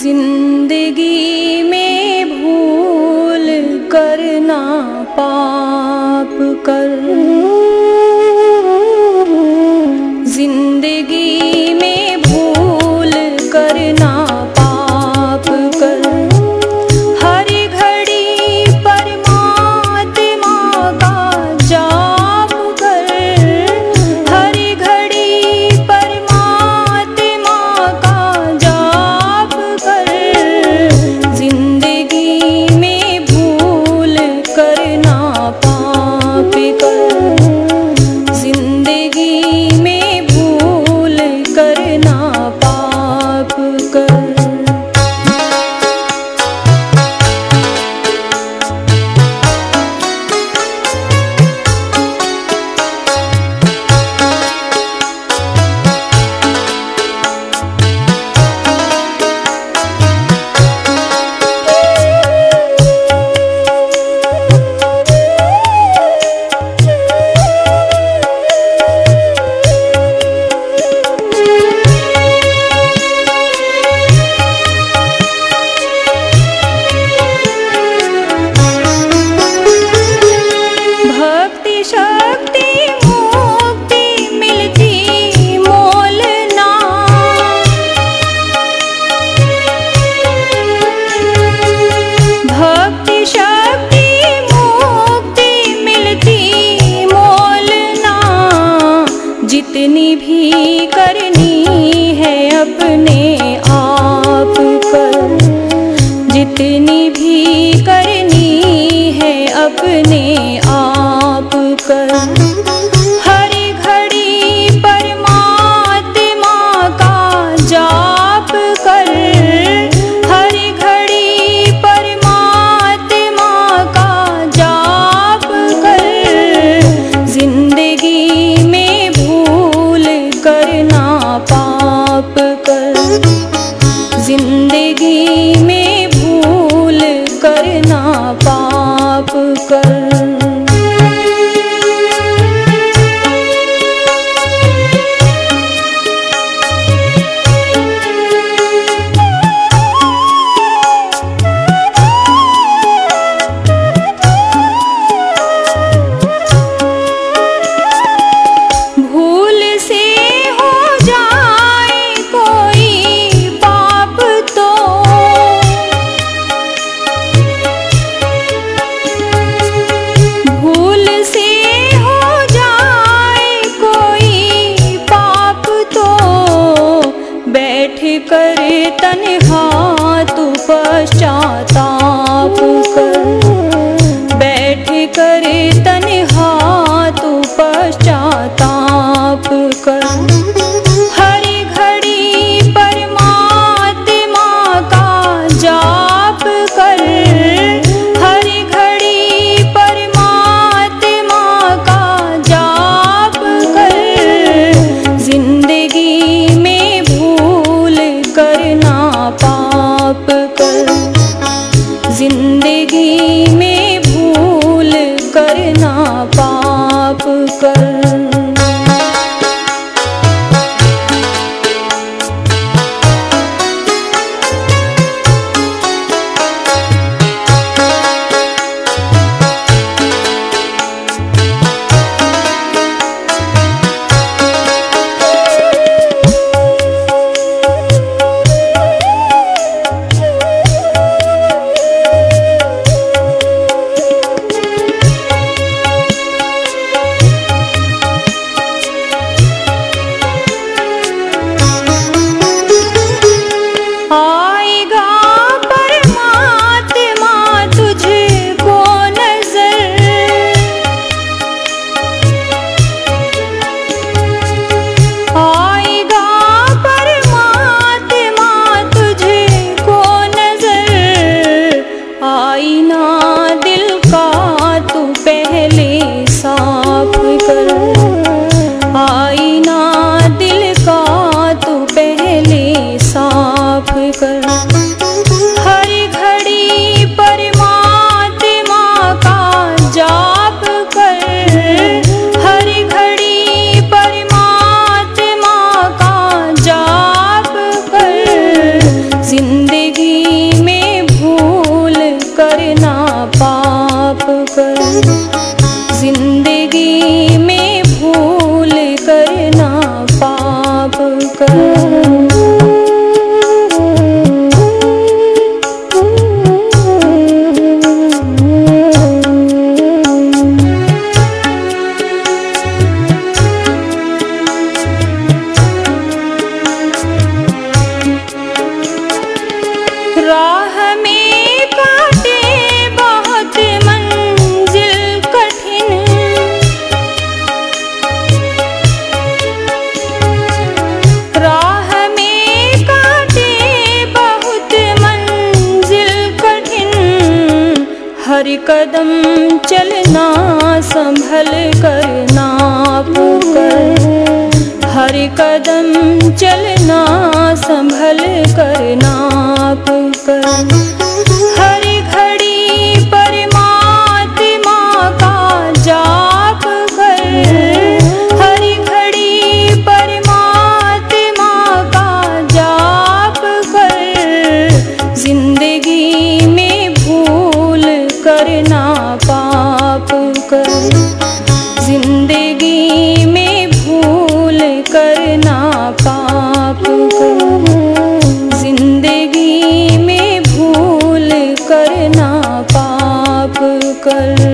जिंदगी में भूल करना पाप कर् जितनी भी करनी है अपने आप पर जितनी भी करनी है अपने जाएगी হয় हर कदम चलना संभल नाप कर हर कदम चलना संभल कर नाप करना पाप कर। ज़िंदगी में भूल करना पाप कर। ज़िंदगी में भूल करना पाप कर।